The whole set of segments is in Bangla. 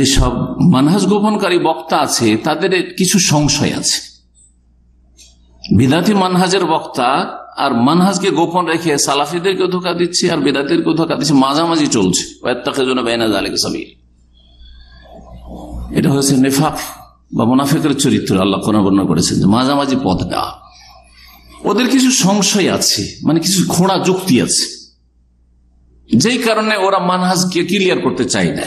যেসব মানহাজ গোপনকারী বক্তা আছে, তাদের কিছু সংশয় আছে। বিদাতি মানহাজের বক্তা আর মানহাজকে গোপন রেখে সালাফিদেরকে ধোকা দিচ্ছে আর বেদাতিরকে ধোকা দিচ্ছে, মাঝামাঝি চলছে। এটা হয়েছে নেফাক বা মুনাফিকের চরিত্র, আল্লাহ কোন বর্ণনা করেছেন যে মাঝামাঝি দেওয়া ওদের কিছু সংশয় আছে মানে কিছু খোঁড়া যুক্তি আছে। যেই কারণে ওরা মানহাজকে ক্লিয়ার করতে চায় না।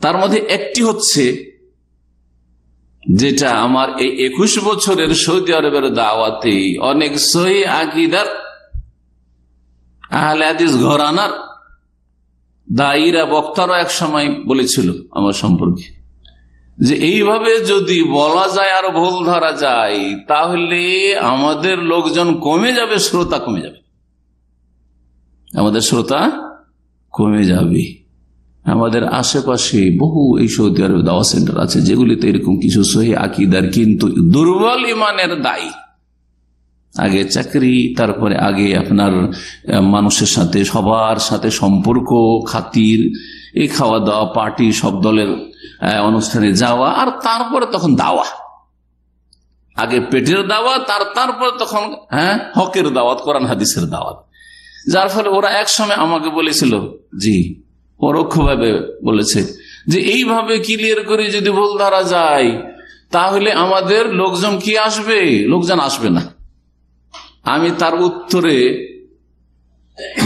তার মধ্যে একটি হচ্ছে যেটা আমার এই একুশ বছরের সৌদি আরবের দাওয়াতে অনেক সহি আকিদার, আহলে ঘরানার দায়ীরা বক্তারও এক সময় বলেছিল আমার সম্পর্কে যে এইভাবে যদি বলা যায় আর ভুল ধরা যায়, তাহলে আমাদের লোকজন কমে যাবে, শ্রোতা কমে যাবে। আমাদের শ্রোতা কমে যাবে। আমাদের আশেপাশে বহু এই সৌদি আরব দাওয়া সেন্টার আছে, যেগুলিতে এরকম কিছু সহি আকিদার কিন্তু দুর্বল ইমানের দায়ী। আগে চাকরি, তারপরে আগে আপনার মানুষের সাথে, সবার সাথে সম্পর্ক, খাতির এই খাওয়া দাওয়া, পার্টি, সব দলের অনুষ্ঠানে যাওয়া, আর তারপরে তখন দাওয়া। আগে পেটের দাওয়াত, আর তারপরে তখন হ্যাঁ হকের দাওয়াত, কোরআন হাদিসের দাওয়াত। যার ফলে ওরা এক সময় আমাকে বলেছিল, জি পরোক্ষভাবে বলেছে যে এইভাবে ক্লিয়ার করে যদি ভুল ধরা যায়, তাহলে আমাদের লোকজন কি আসবে? লোকজন আসবে না। আমি তার উত্তরে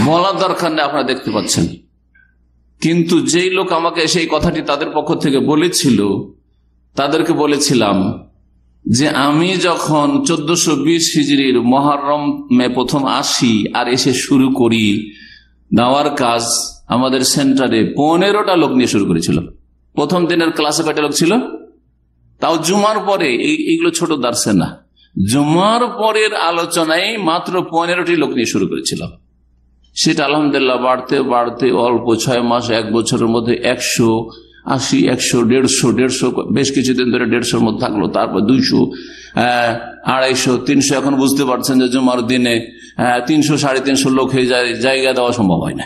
বলার দরকার নেই, আপনারা দেখতে পাচ্ছেন। কিন্তু যেই লোক আমাকে সেই কথাটি তাদের পক্ষ থেকে বলেছিল, তাদেরকে বলেছিলাম যে আমি যখন চোদ্দশো বিশ হিজড়ির মহারম প্রথম আসি আর এসে শুরু করি দাওয়ার কাজ আমাদের সেন্টারে পনেরোটা লোক নিয়ে শুরু করেছিল। প্রথম দিনের ক্লাসে কয়টা লোক ছিল? তাও জুমার পরে এইগুলো ছোট দার্সে না। জুমার পরের আলোচনায় মাত্র পনেরোটি লোক নিয়ে শুরু করেছিলাম সেটা আলহামদুলিল্লাহ বাড়তে বাড়তে অল্প ছয় মাস, এক বছরের মধ্যে একশো আশি, একশো দেড়শো দেড়শো, বেশ কিছুদিন ধরে দেড়শোর মধ্যে থাকল। তারপর দুইশো আড়াইশো, তিনশো, এখন বুঝতে পারছেন যে জুমার দিনে তিনশো, সাড়ে তিনশো লোক হয়ে যায়, জায়গা দেওয়া সম্ভব হয় না।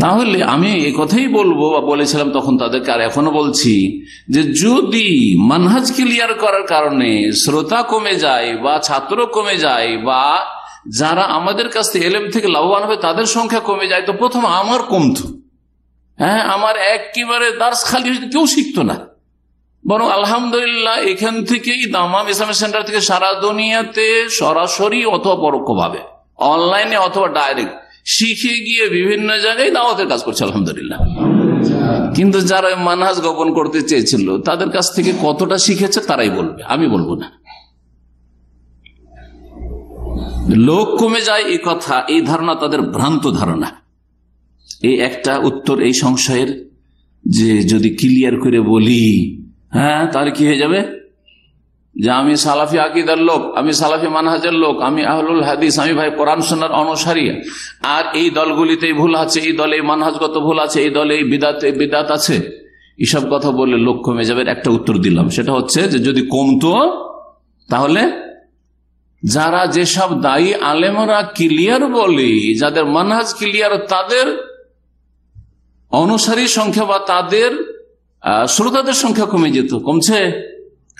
তাহলে আমি এই কথাই বলব বা বলেছিলাম তখন তাদেরকে, আর এখনও বলছি যে যদি মানহাজ ক্লিয়ার করার কারণে শ্রোতা কমে যায় বা ছাত্র কমে যায় বা যারা আমাদের কাছ থেকে এলেম থেকে লাভবান হবে, তাদের সংখ্যা কমে যায়, তো প্রথম আমার কমত। হ্যাঁ আমার একেবারে দার্স খালি কেউ শিখতো না। বরং আলহামদুলিল্লাহ এখান থেকেই দামাম ইসলামের সেন্টার থেকে সারা দুনিয়াতে সরাসরি অথবা পরোক্ষভাবে, অনলাইনে অথবা ডাইরেক্ট শিখে গিয়ে বিভিন্ন জায়গায় দাওয়াতের কাজ করছে, আলহামদুলিল্লাহ। কিন্তু যারা মানহাজ গোপন করতে চেয়েছিল, তাদের কাছ থেকে কতটা শিখেছে তারাই বলবে, আমি বলব না। লোক কমে যায় এই কথা, এই ধারণা তাদের ভ্রান্ত ধারণা। এই একটা উত্তর এই সংশয়ের যে যদি ক্লিয়ার করে বলি হ্যাঁ তার কি হয়ে যাবে? যে আমি সালাফি আকিদার লোক, আমি সালাফি মানহাজের লোক, আমি আহলুল হাদিস, আমি ভাই কোরআন সোনার অনুসারী। আর এই দলগুলিতে ভুল আছে, এই দলে মানহাজগত ভুল আছে, এই দলে এই বিদাত বিদাত আছে। এসব কথা বললে লোক কমে যাবে, একটা উত্তর দিলাম। সেটা হচ্ছে যে যদি কমতো, তাহলে যারা যেসব দায়ী আলেমরা ক্লিয়ার বলে, যাদের মানহাজ ক্লিয়ার তাদের অনুসারী সংখ্যা বা তাদের শ্রোতাদের সংখ্যা কমে যেত, কমছে?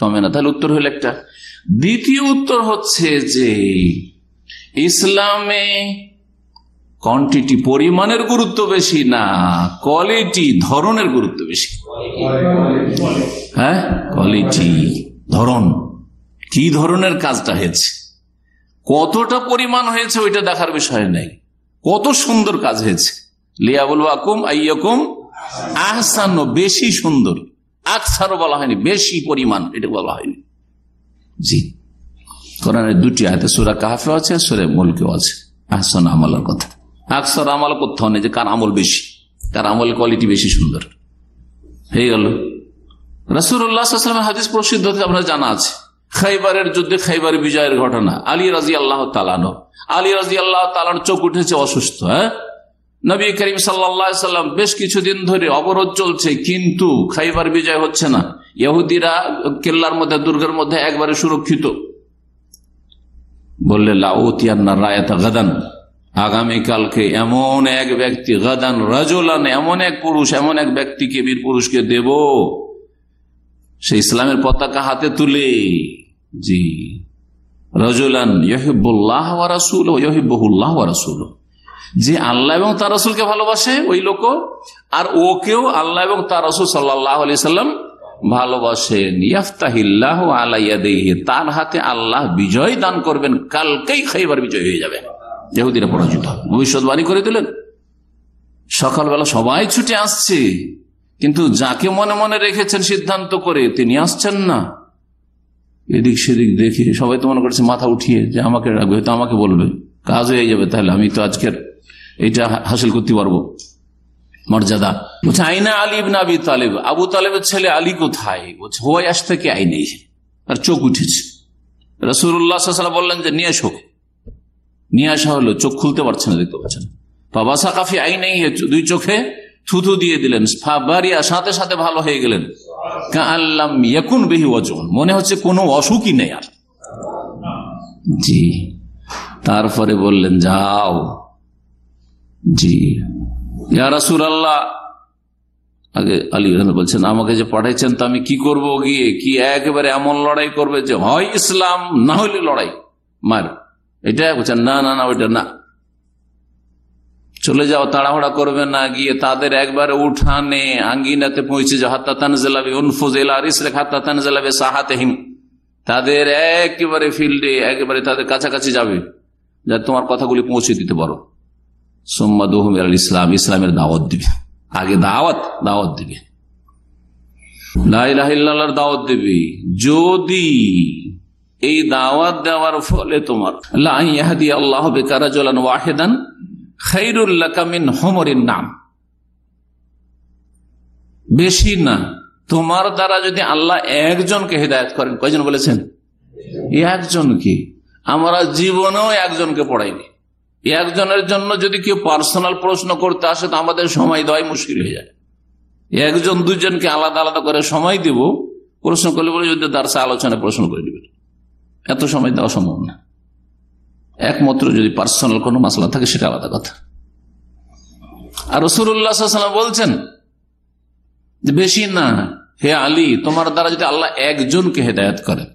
কমে না, তাহলে উত্তর হইল একটা। দ্বিতীয় উত্তর হচ্ছে যে, ইসলামে কোয়ান্টিটি পরিমাণের গুরুত্ব বেশি না কোয়ালিটি ধরনের গুরুত্ব বেশি? হ্যাঁ কোয়ালিটি ধরন। কি ধরনের কাজটা হয়েছে? কতটা পরিমাণ হয়েছে ওইটা দেখার বিষয় নেই। কত সুন্দর কাজ হয়েছে। লিয়াবুল আকুম আইয়কুম আহসান বেশি সুন্দর। আকসারও বলা হয়নি, বেশি পরিমাণ, এটা বলা হয়নি। জি, কোরআনের দুটি আয়তে সুরা কাহাফে আছে, সুরে মুলকেও আছে, আহসান আমলের কথা। আকসার আমল কোথাও নেই যে কার আমল বেশি, কার আমল কোয়ালিটি বেশি সুন্দর। হয়ে গেল। রাসুল্লাহ হাদিস প্রসিদ্ধ আপনার জানা আছে। খাইবারের যুদ্ধে খাইবার বিজয়ের ঘটনা। আলী রাজি আল্লাহ তালানো আলী রাজি আল্লাহ তালান চোখ উঠেছে অসুস্থ হ্যাঁ? নবী করিম সাল্লাম বেশ কিছুদিন ধরে অবরোধ চলছে, কিন্তু খাইবার বিজয় হচ্ছে না। ইহুদিরা কেল্লার মধ্যে, দুর্গের মধ্যে একবারে সুরক্ষিত। বললে, লাউতিয়ান্না গাদান। আগামীকালকে এমন এক ব্যক্তি, গাদান, রাজলান, এমন এক পুরুষ, এমন এক ব্যক্তিকে বীর পুরুষকে দেব, সে ইসলামের পতাকা হাতে তুলে। জি। রজুলান ইহিবুল্লাহ রাসুল ইহিবুল্লাহ রাসুল যে আল্লাহ এবং তার রসুলকে ভালোবাসে, ওই লোক আর ওকেও আল্লাহ এবং তার রসুল সাল্লাহ আলি সাল্লাম ভালোবাসেন। ইয়াফতাহিল্লাহ আলাইয়াদেহে তার হাতে আল্লাহ বিজয় দান করবেন, কালকেই খাইবার বিজয় হয়ে যাবে। যেহুদিরা পরাজিত। ভবিষ্যৎবাণী করে দিলেন। সকালবেলা সবাই ছুটে আসছে। কিন্তু যাকে মনে মনে রেখেছেন সিদ্ধান্ত করে, তিনি আসছেন না। এদিক সেদিক দেখে সবাই তো মনে করছে, মাথা উঠিয়ে যে আমাকে রাখবে, হয়তো আমাকে বলবে। কাজ হয়ে যাবে তাহলে, আমি তো আজকের এইটা হাসিল করতে পারব। মর্যাদা। বলছে, আইনা আলী ইবনা আবি তালেব। আবু তালেবের ছেলে আলী কোথায়? বলছে হোয়াই আস থেকে আই নেই আর চোখ উঠেছে। রসুল্লাহ বললেন যে, নিয়ে এসো। নিয়ে আসা হলো, চোখ খুলতে পারছে না, দেখতে পাচ্ছেন। বাবা সাকাফি আই নেই দুই চোখে থুথু দিয়ে দিলেন। বাড়িয়া সাথে সাথে ভালো হয়ে গেলেন। আল্লাম ইয়াকুন বেহি ওজন মনে হচ্ছে কোনো অসুখই নেই আর। জি। তারপরে বললেন, যাও। জি। ইয়ারাসুল আল্লাহ আগে আলী বলছেন, আমাকে যে পাঠাইছেন তা আমি কি করব গিয়ে? কি একেবারে এমন লড়াই করবে যে, হয় ইসলাম, না হইলে লড়াই। মার। এটা বলছেন, না না না, ওইটা না। চলে যাও, তাড়াহুড়া করবে না, গিয়ে তাদের একবারে উঠানে, আঙ্গিনাতে পৌঁছে যাও। হাত্তা তানজেলাবে উনফুজেলা রিসলেখ হাত্তা তানজেলাবে সাহাতেহিম। তাদের একেবারে ফিল্ডে একেবারে তাদের কাছাকাছি যাবে। যা তোমার কথাগুলি পৌঁছে দিতে পারো। সোম্মাদ ইসলাম, ইসলামের দাওয়াত দিবে। আগে দাওয়াত দাওয়াত দিবে। লাইলাহিল্লাহর দাওয়াত দিবে। যদি এই দাওয়াত দেওয়ার ফলে তোমার লাহাদি আল্লাহ বেকারা ওয়াহেদান খাইরুল্লাহ কামিন হোমরের নাম। বেশি না, তোমার দ্বারা যদি আল্লাহ একজনকে হেদায়ত করেন, কয়জন বলেছেন? একজনকে আমরা জীবনেও একজনকে পড়াইনি। একজনের জন্য যদি কেউ পার্সোনাল প্রশ্ন করতে আসে, তো আমাদের সময় দেওয়াই মুশকিল হয়ে যায়। একজন দুজনকে আলাদা আলাদা করে সময় দিব, প্রশ্ন করলে বলে, যদি দার্সা আলোচনায় প্রশ্ন করে দিবে। এত সময় দেওয়া সম্ভব না। একমাত্র যদি পার্সোনাল কোনো মাসলা থাকে, সেটা আলাদা কথা। আর রসুল্লাহাম বলছেন বেশি না, হে আলী, তোমার দ্বারা যদি আল্লাহ একজনকে হেদায়ত করে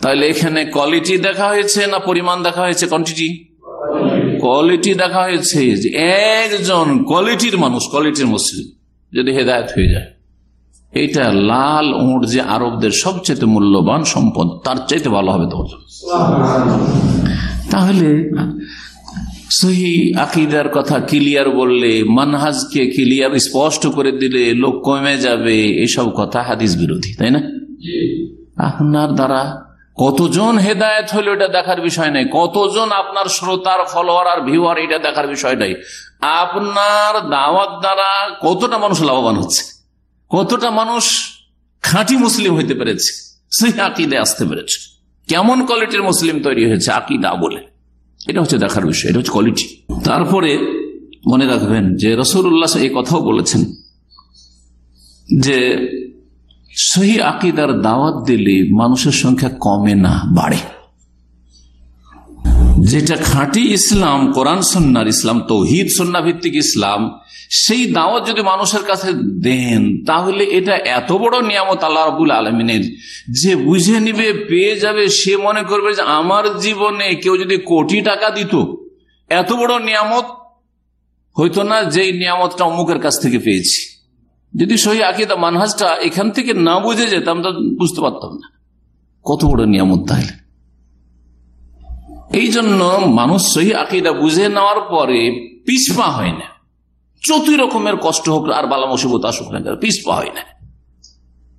তাহলে এখানে কোয়ালিটি দেখা হয়েছে না পরিমাণ দেখা হয়েছে? কোয়ান্টিটি কোয়ালিটি দেখা হয়েছে যে একজন কোয়ালিটির মানুষ কোয়ালিটির মুসলিম যদি হেদায়ত হয়ে যায়। এটা লাল উঁট যে আরবদের সবচেয়ে মূল্যবান সম্পদ তার চাইতে ভালো হবে তোমার তাহলে সহি আকিদার কথা ক্লিয়ার বললে মানহাজকে ক্লিয়ার স্পষ্ট করে দিলে লোক কমে যাবে এসব কথা হাদিস বিরোধী তাই না? আপনার দ্বারা কতজন হেদায়ত হলো এটা দেখার বিষয় নাই। কতজন আপনার শ্রোতার ফলোয়ার আর ভিউয়ার এটা দেখার বিষয় নাই। আপনার দাওয়াত দ্বারা কতটা মানুষ লাভবান হচ্ছে? কতটা মানুষ খাঁটি মুসলিম হইতে পেরেছে? সেই আকিদে আসতে পেরেছে। কেমন কোয়ালিটির মুসলিম তৈরি হয়েছে? আকিদা বলে। এটা হচ্ছে দেখার বিষয়, এটা হচ্ছে কোয়ালিটি তারপরে মনে রাখবেন যে রসুল্লাহ এই কথাও বলেছেন যে সহি আকিদার দাওয়াত দিলে মানুষের সংখ্যা কমে না, বাড়ে। যেটা খাঁটি ইসলাম, কোরআন সন্ন্যার ইসলাম, তৌহিদ সন্না ভিত্তিক ইসলাম, সেই দাওয়াত যদি মানুষের কাছে দেন, তাহলে এটা এত বড় নিয়ামত আল্লাহ রবুল আলমিনের। যে বুঝে নিবে, পেয়ে যাবে, সে মনে করবে যে আমার জীবনে কেউ যদি কোটি টাকা দিত, এত বড় নিয়ামত হইতো না যেই নিয়ামতটা অমুকের কাছ থেকে পেয়েছি। যদি সহি আকিদা মানহাজটা এখান থেকে না বুঝে যেতাম, তা বুঝতে পারতাম না। কত বড় নিয়ামত তাহলে। এই জন্য মানুষ সহি আকিদা বুঝে নেওয়ার পরে পিসপা হয় না। যতই রকমের কষ্ট হোক আর বালা মুসিবত আসুক না পিসপা হয় না।